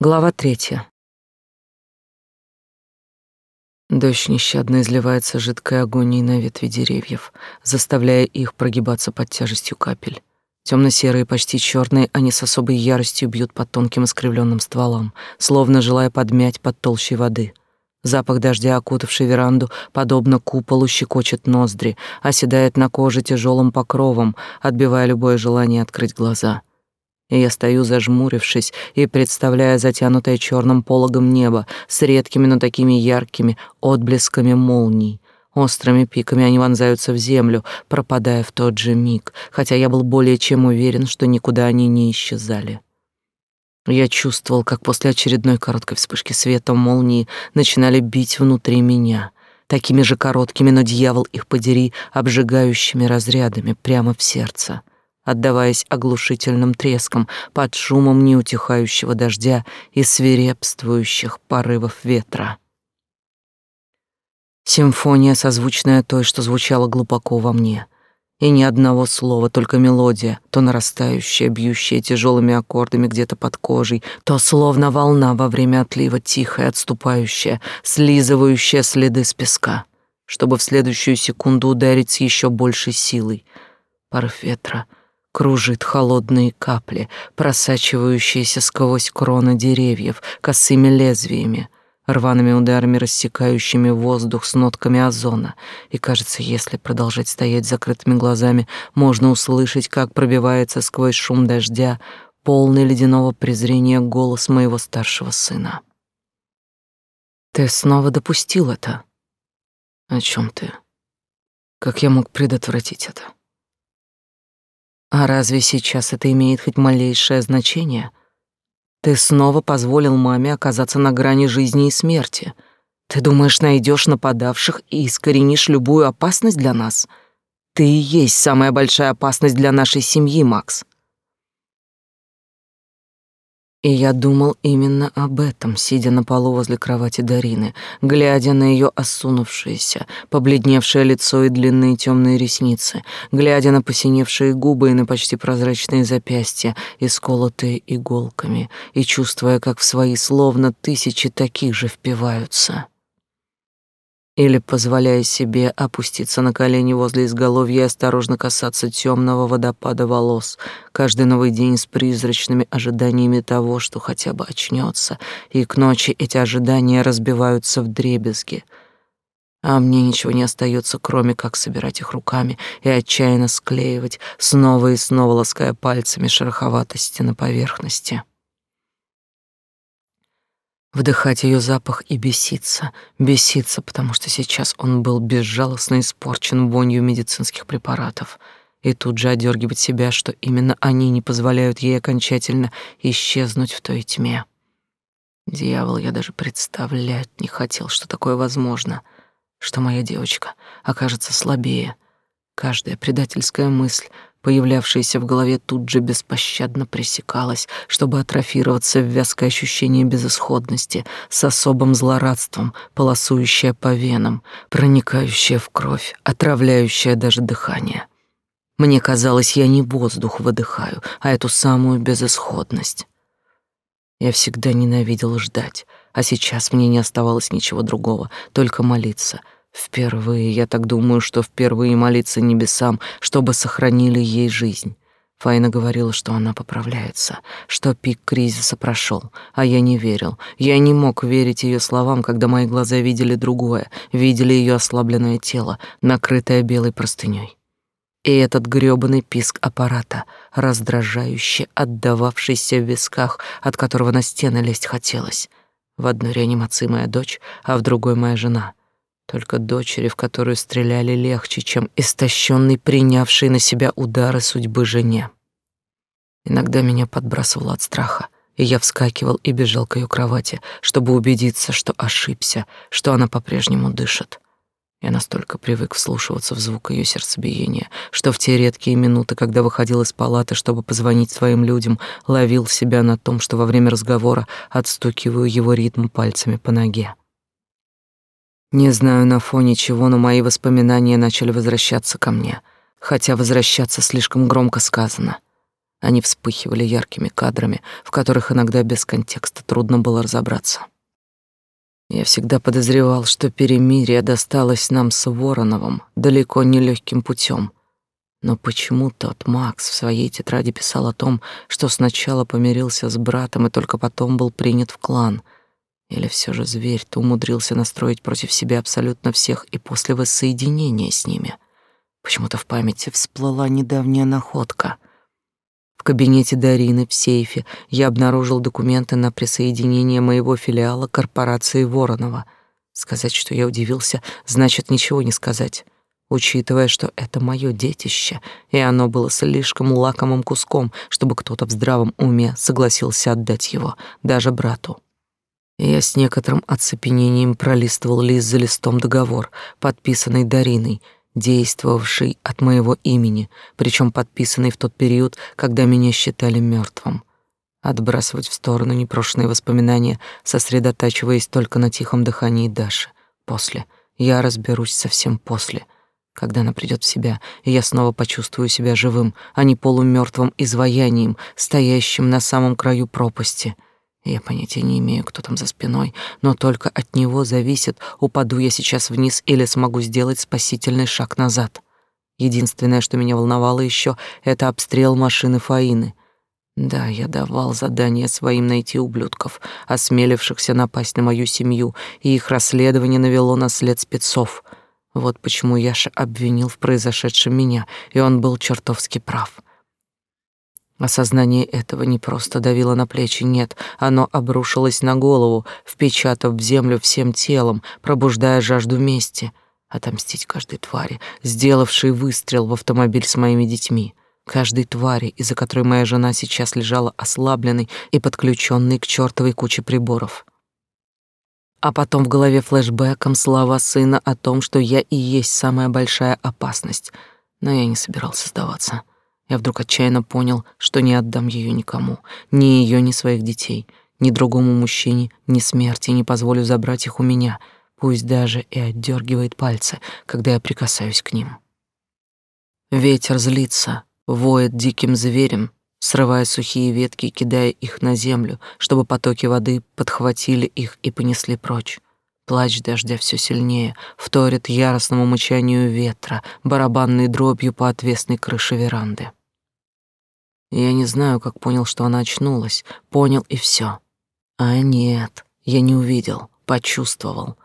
Глава третья. Дождь нещадно изливается жидкой агонией на ветви деревьев, заставляя их прогибаться под тяжестью капель. Темно-серые, почти черные, они с особой яростью бьют по тонким искривленным стволам, словно желая подмять под толщей воды. Запах дождя, окутавший веранду, подобно куполу, щекочет ноздри, оседает на коже тяжелым покровом, отбивая любое желание открыть глаза — и я стою, зажмурившись, и представляя затянутое черным пологом небо с редкими, но такими яркими отблесками молний. Острыми пиками они вонзаются в землю, пропадая в тот же миг, хотя я был более чем уверен, что никуда они не исчезали. Я чувствовал, как после очередной короткой вспышки света молнии начинали бить внутри меня, такими же короткими, но дьявол их подери, обжигающими разрядами прямо в сердце отдаваясь оглушительным треском под шумом неутихающего дождя и свирепствующих порывов ветра. Симфония, созвучная той, что звучала глубоко во мне. И ни одного слова, только мелодия, то нарастающая, бьющая тяжелыми аккордами где-то под кожей, то словно волна во время отлива, тихая, отступающая, слизывающая следы с песка, чтобы в следующую секунду ударить с еще большей силой. Порыв ветра — кружит холодные капли, просачивающиеся сквозь кроны деревьев косыми лезвиями, рваными ударами, рассекающими воздух с нотками озона. И кажется, если продолжать стоять с закрытыми глазами, можно услышать, как пробивается сквозь шум дождя полный ледяного презрения голос моего старшего сына. Ты снова допустил это? О чем ты? Как я мог предотвратить это? А разве сейчас это имеет хоть малейшее значение? Ты снова позволил маме оказаться на грани жизни и смерти. Ты думаешь, найдешь нападавших и искоренишь любую опасность для нас? Ты и есть самая большая опасность для нашей семьи, Макс. И я думал именно об этом, сидя на полу возле кровати Дарины, глядя на ее осунувшееся, побледневшее лицо и длинные темные ресницы, глядя на посиневшие губы и на почти прозрачные запястья, исколотые иголками, и чувствуя, как в свои словно тысячи таких же впиваются или позволяя себе опуститься на колени возле изголовья и осторожно касаться темного водопада волос, каждый новый день с призрачными ожиданиями того, что хотя бы очнется, и к ночи эти ожидания разбиваются в дребезги. А мне ничего не остается, кроме как собирать их руками и отчаянно склеивать, снова и снова лаская пальцами шероховатости на поверхности вдыхать ее запах и беситься, беситься, потому что сейчас он был безжалостно испорчен вонью медицинских препаратов, и тут же одергивать себя, что именно они не позволяют ей окончательно исчезнуть в той тьме. Дьявол, я даже представлять не хотел, что такое возможно, что моя девочка окажется слабее. Каждая предательская мысль появлявшаяся в голове, тут же беспощадно пресекалась, чтобы атрофироваться в вязкое ощущение безысходности, с особым злорадством, полосующее по венам, проникающее в кровь, отравляющее даже дыхание. Мне казалось, я не воздух выдыхаю, а эту самую безысходность. Я всегда ненавидел ждать, а сейчас мне не оставалось ничего другого, только молиться — Впервые, я так думаю, что впервые молиться небесам, чтобы сохранили ей жизнь. Фаина говорила, что она поправляется, что пик кризиса прошел, а я не верил. Я не мог верить ее словам, когда мои глаза видели другое, видели ее ослабленное тело, накрытое белой простыней. И этот грёбаный писк аппарата, раздражающе отдававшийся в висках, от которого на стены лезть хотелось. В одной реанимации моя дочь, а в другой моя жена — только дочери, в которую стреляли легче, чем истощенный, принявший на себя удары судьбы жене. Иногда меня подбрасывало от страха, и я вскакивал и бежал к ее кровати, чтобы убедиться, что ошибся, что она по-прежнему дышит. Я настолько привык вслушиваться в звук ее сердцебиения, что в те редкие минуты, когда выходил из палаты, чтобы позвонить своим людям, ловил себя на том, что во время разговора отстукиваю его ритм пальцами по ноге. Не знаю на фоне чего, но мои воспоминания начали возвращаться ко мне, хотя возвращаться слишком громко сказано. Они вспыхивали яркими кадрами, в которых иногда без контекста трудно было разобраться. Я всегда подозревал, что перемирие досталось нам с Вороновым далеко не легким путем. Но почему тот Макс в своей тетради писал о том, что сначала помирился с братом и только потом был принят в клан? Или все же зверь-то умудрился настроить против себя абсолютно всех и после воссоединения с ними? Почему-то в памяти всплыла недавняя находка — в кабинете Дарины в сейфе я обнаружил документы на присоединение моего филиала корпорации Воронова. Сказать, что я удивился, значит ничего не сказать, учитывая, что это мое детище, и оно было слишком лакомым куском, чтобы кто-то в здравом уме согласился отдать его, даже брату. Я с некоторым оцепенением пролистывал лист за листом договор, подписанный Дариной — действовавший от моего имени, причем подписанный в тот период, когда меня считали мертвым. Отбрасывать в сторону непрошенные воспоминания, сосредотачиваясь только на тихом дыхании Даши. После. Я разберусь совсем после. Когда она придет в себя, и я снова почувствую себя живым, а не полумертвым изваянием, стоящим на самом краю пропасти — я понятия не имею, кто там за спиной, но только от него зависит, упаду я сейчас вниз или смогу сделать спасительный шаг назад. Единственное, что меня волновало еще, это обстрел машины Фаины. Да, я давал задание своим найти ублюдков, осмелившихся напасть на мою семью, и их расследование навело на след спецов. Вот почему Яша обвинил в произошедшем меня, и он был чертовски прав. Осознание этого не просто давило на плечи, нет, оно обрушилось на голову, впечатав в землю всем телом, пробуждая жажду мести, отомстить каждой твари, сделавшей выстрел в автомобиль с моими детьми, каждой твари, из-за которой моя жена сейчас лежала ослабленной и подключенной к чертовой куче приборов. А потом в голове флешбэком слова сына о том, что я и есть самая большая опасность, но я не собирался сдаваться. Я вдруг отчаянно понял, что не отдам ее никому, ни ее, ни своих детей, ни другому мужчине, ни смерти не позволю забрать их у меня, пусть даже и отдергивает пальцы, когда я прикасаюсь к ним. Ветер злится, воет диким зверем, срывая сухие ветки и кидая их на землю, чтобы потоки воды подхватили их и понесли прочь. Плач дождя все сильнее, вторит яростному мычанию ветра, барабанной дробью по отвесной крыше веранды. Я не знаю, как понял, что она очнулась. Понял и все. А нет, я не увидел, почувствовал.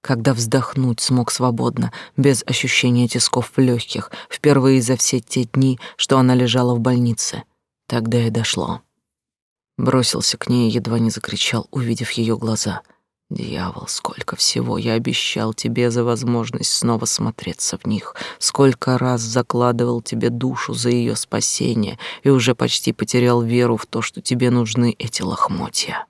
Когда вздохнуть смог свободно, без ощущения тисков в легких, впервые за все те дни, что она лежала в больнице. Тогда и дошло. Бросился к ней едва не закричал, увидев ее глаза — Дьявол, сколько всего я обещал тебе за возможность снова смотреться в них, сколько раз закладывал тебе душу за ее спасение и уже почти потерял веру в то, что тебе нужны эти лохмотья.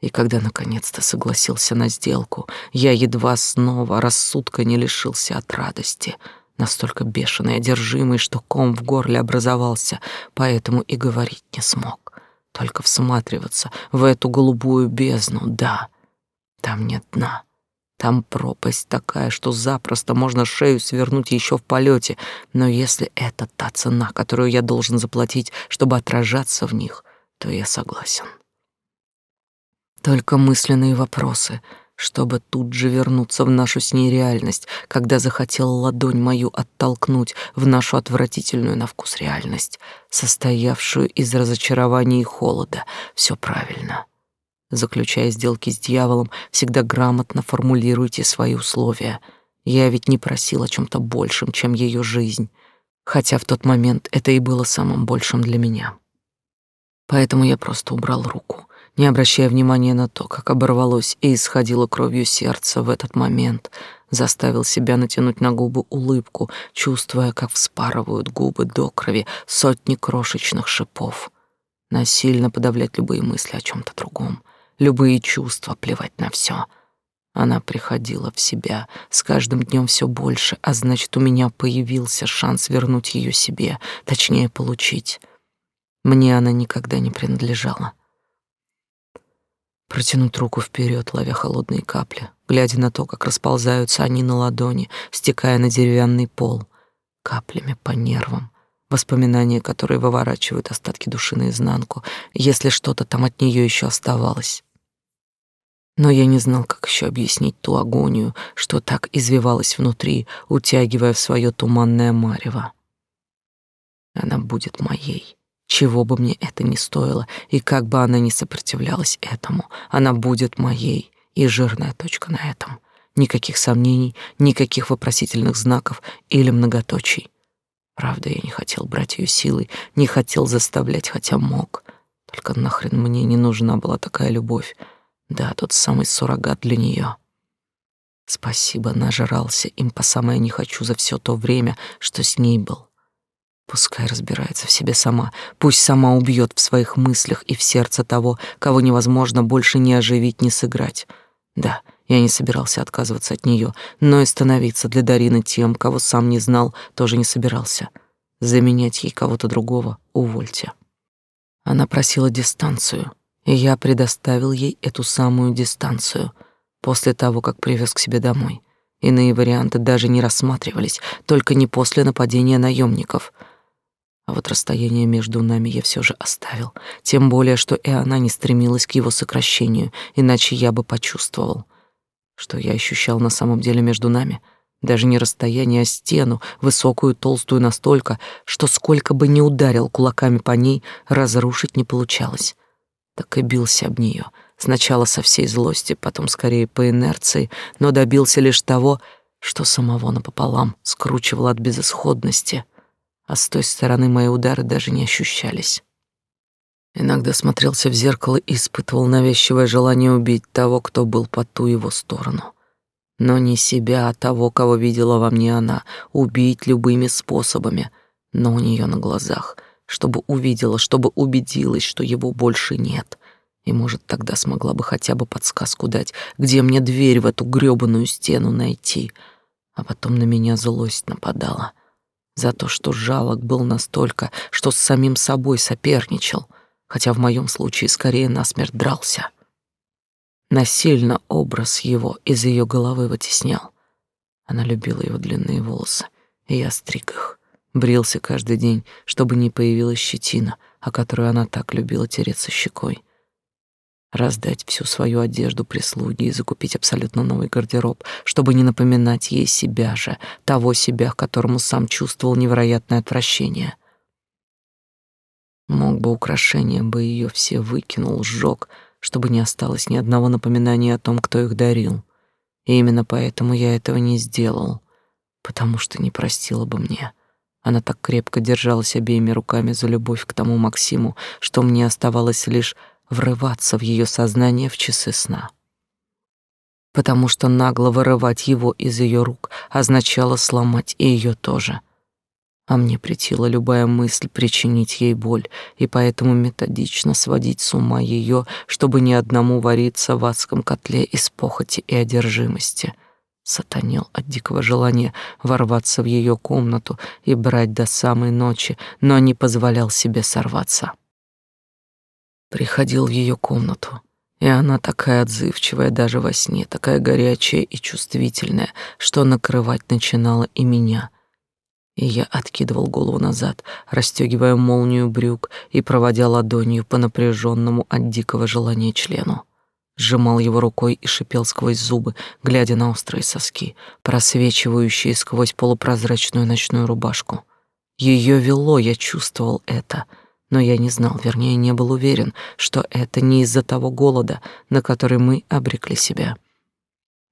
И когда наконец-то согласился на сделку, я едва снова рассудка не лишился от радости, настолько бешеный, одержимый, что ком в горле образовался, поэтому и говорить не смог. Только всматриваться в эту голубую бездну, да. Там нет дна. Там пропасть такая, что запросто можно шею свернуть еще в полете. Но если это та цена, которую я должен заплатить, чтобы отражаться в них, то я согласен. Только мысленные вопросы — чтобы тут же вернуться в нашу с ней реальность, когда захотел ладонь мою оттолкнуть в нашу отвратительную на вкус реальность, состоявшую из разочарования и холода. Все правильно. Заключая сделки с дьяволом, всегда грамотно формулируйте свои условия. Я ведь не просил о чем то большем, чем ее жизнь, хотя в тот момент это и было самым большим для меня. Поэтому я просто убрал руку не обращая внимания на то, как оборвалось и исходило кровью сердце в этот момент, заставил себя натянуть на губы улыбку, чувствуя, как вспарывают губы до крови сотни крошечных шипов. Насильно подавлять любые мысли о чем то другом, любые чувства, плевать на все. Она приходила в себя с каждым днем все больше, а значит, у меня появился шанс вернуть ее себе, точнее, получить. Мне она никогда не принадлежала протянуть руку вперед, ловя холодные капли, глядя на то, как расползаются они на ладони, стекая на деревянный пол, каплями по нервам, воспоминания, которые выворачивают остатки души наизнанку, если что-то там от нее еще оставалось. Но я не знал, как еще объяснить ту агонию, что так извивалась внутри, утягивая в свое туманное марево. Она будет моей, чего бы мне это ни стоило, и как бы она ни сопротивлялась этому, она будет моей, и жирная точка на этом. Никаких сомнений, никаких вопросительных знаков или многоточий. Правда, я не хотел брать ее силой, не хотел заставлять, хотя мог. Только нахрен мне не нужна была такая любовь. Да, тот самый суррогат для нее. Спасибо, нажрался им по самое не хочу за все то время, что с ней был. Пускай разбирается в себе сама, пусть сама убьет в своих мыслях и в сердце того, кого невозможно больше не оживить, не сыграть. Да, я не собирался отказываться от нее, но и становиться для Дарины тем, кого сам не знал, тоже не собирался. Заменять ей кого-то другого увольте. Она просила дистанцию, и я предоставил ей эту самую дистанцию после того, как привез к себе домой. Иные варианты даже не рассматривались, только не после нападения наемников — а вот расстояние между нами я все же оставил, тем более, что и она не стремилась к его сокращению, иначе я бы почувствовал, что я ощущал на самом деле между нами, даже не расстояние, а стену, высокую, толстую настолько, что сколько бы ни ударил кулаками по ней, разрушить не получалось. Так и бился об нее, сначала со всей злости, потом скорее по инерции, но добился лишь того, что самого напополам скручивал от безысходности — а с той стороны мои удары даже не ощущались. Иногда смотрелся в зеркало и испытывал навязчивое желание убить того, кто был по ту его сторону. Но не себя, а того, кого видела во мне она, убить любыми способами, но у нее на глазах, чтобы увидела, чтобы убедилась, что его больше нет. И, может, тогда смогла бы хотя бы подсказку дать, где мне дверь в эту грёбаную стену найти. А потом на меня злость нападала — за то, что жалок был настолько, что с самим собой соперничал, хотя в моем случае скорее насмерть дрался. Насильно образ его из ее головы вытеснял. Она любила его длинные волосы, и я стриг их, брился каждый день, чтобы не появилась щетина, о которой она так любила тереться щекой раздать всю свою одежду прислуге и закупить абсолютно новый гардероб, чтобы не напоминать ей себя же, того себя, к которому сам чувствовал невероятное отвращение. Мог бы украшения бы ее все выкинул, сжег, чтобы не осталось ни одного напоминания о том, кто их дарил. И именно поэтому я этого не сделал, потому что не простила бы мне. Она так крепко держалась обеими руками за любовь к тому Максиму, что мне оставалось лишь врываться в ее сознание в часы сна. Потому что нагло вырывать его из ее рук означало сломать и ее тоже. А мне претила любая мысль причинить ей боль, и поэтому методично сводить с ума ее, чтобы ни одному вариться в адском котле из похоти и одержимости. Сатанел от дикого желания ворваться в ее комнату и брать до самой ночи, но не позволял себе сорваться приходил в ее комнату, и она такая отзывчивая даже во сне, такая горячая и чувствительная, что накрывать начинала и меня. И я откидывал голову назад, расстегивая молнию брюк и проводя ладонью по напряженному от дикого желания члену. Сжимал его рукой и шипел сквозь зубы, глядя на острые соски, просвечивающие сквозь полупрозрачную ночную рубашку. Ее вело, я чувствовал это — но я не знал, вернее, не был уверен, что это не из-за того голода, на который мы обрекли себя.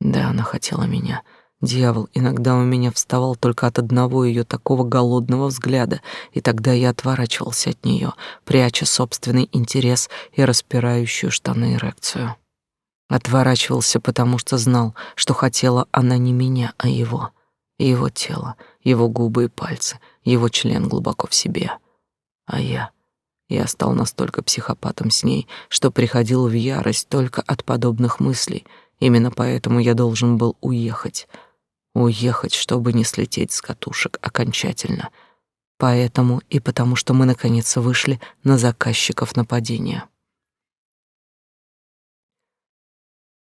Да, она хотела меня. Дьявол иногда у меня вставал только от одного ее такого голодного взгляда, и тогда я отворачивался от нее, пряча собственный интерес и распирающую штаны эрекцию. Отворачивался, потому что знал, что хотела она не меня, а его. Его тело, его губы и пальцы, его член глубоко в себе. А я я стал настолько психопатом с ней, что приходил в ярость только от подобных мыслей. Именно поэтому я должен был уехать. Уехать, чтобы не слететь с катушек окончательно. Поэтому и потому, что мы наконец вышли на заказчиков нападения.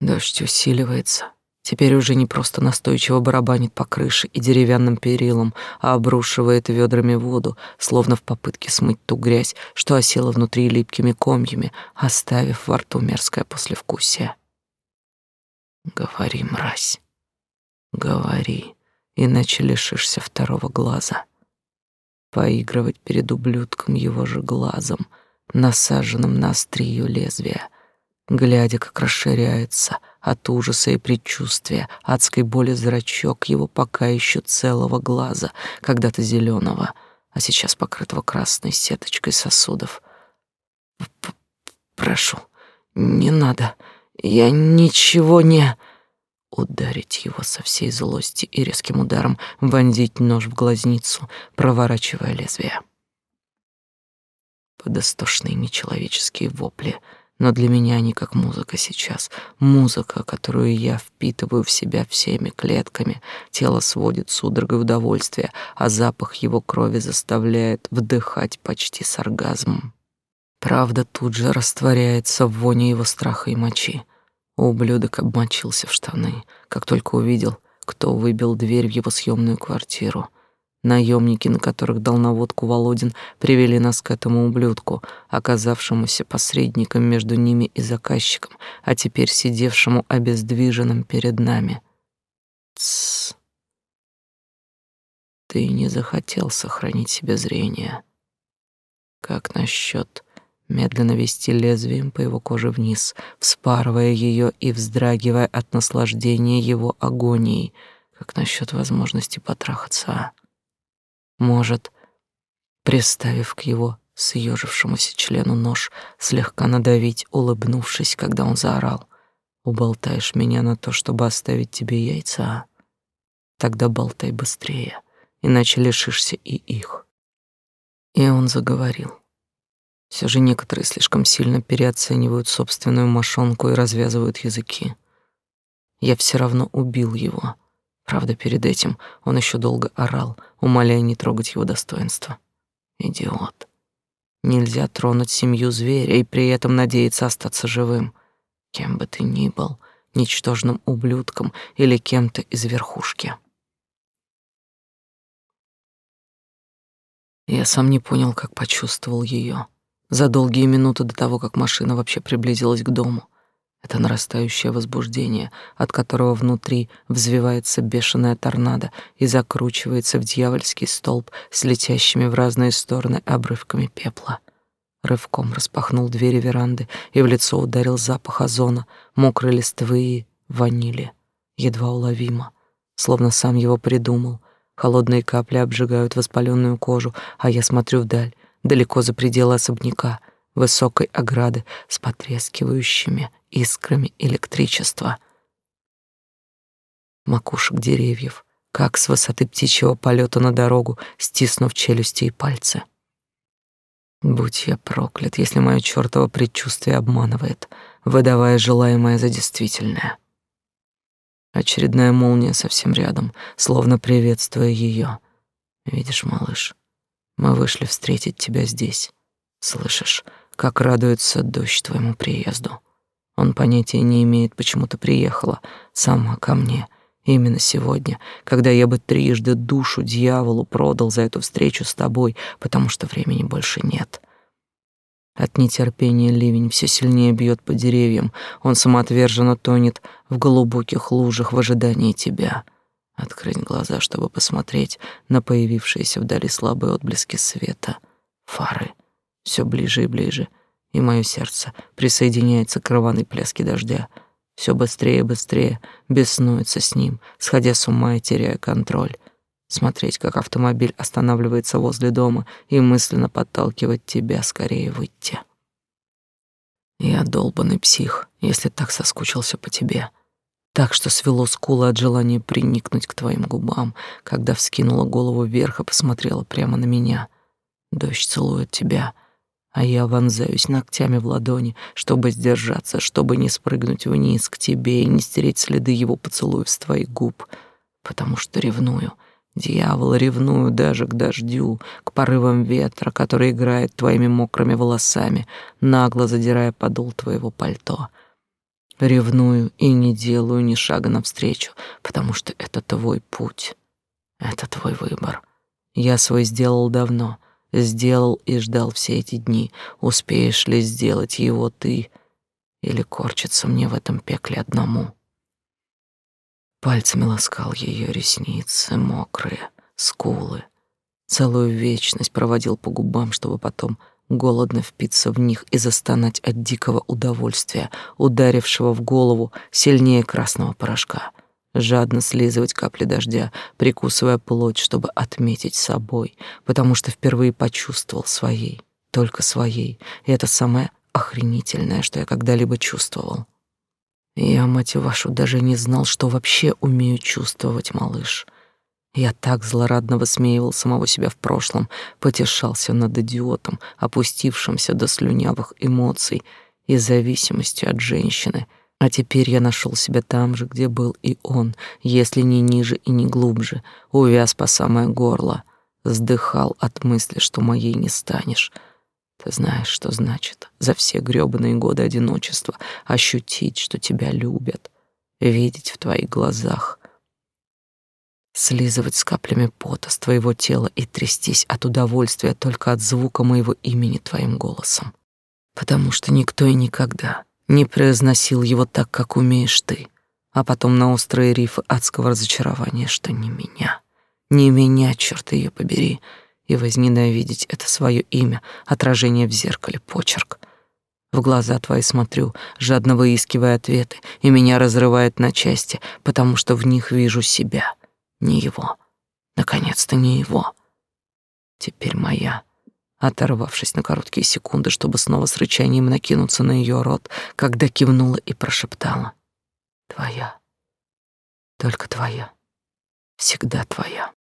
Дождь усиливается, Теперь уже не просто настойчиво барабанит по крыше и деревянным перилам, а обрушивает ведрами воду, словно в попытке смыть ту грязь, что осела внутри липкими комьями, оставив во рту мерзкое послевкусие. Говори, мразь, говори, иначе лишишься второго глаза. Поигрывать перед ублюдком его же глазом, насаженным на острие лезвия, глядя, как расширяется от ужаса и предчувствия адской боли зрачок его пока еще целого глаза, когда-то зеленого, а сейчас покрытого красной сеточкой сосудов. «Прошу, не надо, я ничего не...» Ударить его со всей злости и резким ударом вонзить нож в глазницу, проворачивая лезвие. Под истошные нечеловеческие вопли — но для меня они как музыка сейчас. Музыка, которую я впитываю в себя всеми клетками. Тело сводит судорогой удовольствия, а запах его крови заставляет вдыхать почти с оргазмом. Правда тут же растворяется в воне его страха и мочи. Ублюдок обмочился в штаны, как только увидел, кто выбил дверь в его съемную квартиру — Наемники, на которых дал наводку Володин, привели нас к этому ублюдку, оказавшемуся посредником между ними и заказчиком, а теперь сидевшему обездвиженным перед нами. Тссс. Ты не захотел сохранить себе зрение. Как насчет медленно вести лезвием по его коже вниз, вспарывая ее и вздрагивая от наслаждения его агонией? Как насчет возможности потрахаться, а? Может, приставив к его съежившемуся члену нож, слегка надавить, улыбнувшись, когда он заорал. «Уболтаешь меня на то, чтобы оставить тебе яйца, а? Тогда болтай быстрее, иначе лишишься и их». И он заговорил. Все же некоторые слишком сильно переоценивают собственную мошонку и развязывают языки. Я все равно убил его, Правда, перед этим он еще долго орал, умоляя не трогать его достоинство. Идиот. Нельзя тронуть семью зверя и при этом надеяться остаться живым. Кем бы ты ни был, ничтожным ублюдком или кем-то из верхушки. Я сам не понял, как почувствовал ее. За долгие минуты до того, как машина вообще приблизилась к дому, это нарастающее возбуждение, от которого внутри взвивается бешеная торнадо и закручивается в дьявольский столб с летящими в разные стороны обрывками пепла. Рывком распахнул двери веранды, и в лицо ударил запах озона, мокрой листвы и ванили. Едва уловимо, словно сам его придумал. Холодные капли обжигают воспаленную кожу, а я смотрю вдаль, далеко за пределы особняка, высокой ограды с потрескивающими искрами электричества. Макушек деревьев, как с высоты птичьего полета на дорогу, стиснув челюсти и пальцы. Будь я проклят, если мое чёртово предчувствие обманывает, выдавая желаемое за действительное. Очередная молния совсем рядом, словно приветствуя ее. Видишь, малыш, мы вышли встретить тебя здесь. Слышишь, как радуется дождь твоему приезду? Он понятия не имеет, почему ты приехала сама ко мне. Именно сегодня, когда я бы трижды душу дьяволу продал за эту встречу с тобой, потому что времени больше нет. От нетерпения ливень все сильнее бьет по деревьям. Он самоотверженно тонет в глубоких лужах в ожидании тебя. Открыть глаза, чтобы посмотреть на появившиеся вдали слабые отблески света. Фары. Все ближе и ближе — и мое сердце присоединяется к рваной пляске дождя. Все быстрее и быстрее беснуется с ним, сходя с ума и теряя контроль. Смотреть, как автомобиль останавливается возле дома и мысленно подталкивать тебя скорее выйти. Я долбанный псих, если так соскучился по тебе. Так что свело скулы от желания приникнуть к твоим губам, когда вскинула голову вверх и посмотрела прямо на меня. Дождь целует тебя, а я вонзаюсь ногтями в ладони, чтобы сдержаться, чтобы не спрыгнуть вниз к тебе и не стереть следы его поцелуев с твоих губ, потому что ревную. Дьявол, ревную даже к дождю, к порывам ветра, который играет твоими мокрыми волосами, нагло задирая подол твоего пальто. Ревную и не делаю ни шага навстречу, потому что это твой путь. Это твой выбор. Я свой сделал давно, сделал и ждал все эти дни. Успеешь ли сделать его ты или корчиться мне в этом пекле одному? Пальцами ласкал ее ресницы, мокрые, скулы. Целую вечность проводил по губам, чтобы потом голодно впиться в них и застонать от дикого удовольствия, ударившего в голову сильнее красного порошка. Жадно слизывать капли дождя, прикусывая плоть, чтобы отметить собой, потому что впервые почувствовал своей, только своей, и это самое охренительное, что я когда-либо чувствовал. Я, мать вашу, даже не знал, что вообще умею чувствовать, малыш. Я так злорадно высмеивал самого себя в прошлом, потешался над идиотом, опустившимся до слюнявых эмоций и зависимости от женщины. А теперь я нашел себя там же, где был и он, если не ниже и не глубже, увяз по самое горло, вздыхал от мысли, что моей не станешь. Ты знаешь, что значит за все грёбаные годы одиночества ощутить, что тебя любят, видеть в твоих глазах — слизывать с каплями пота с твоего тела и трястись от удовольствия только от звука моего имени твоим голосом. Потому что никто и никогда не произносил его так, как умеешь ты, а потом на острые рифы адского разочарования, что не меня, не меня, черт ее побери, и возненавидеть это свое имя, отражение в зеркале, почерк. В глаза твои смотрю, жадно выискивая ответы, и меня разрывает на части, потому что в них вижу себя — не его. Наконец-то не его. Теперь моя. Оторвавшись на короткие секунды, чтобы снова с рычанием накинуться на ее рот, когда кивнула и прошептала. Твоя. Только твоя. Всегда твоя.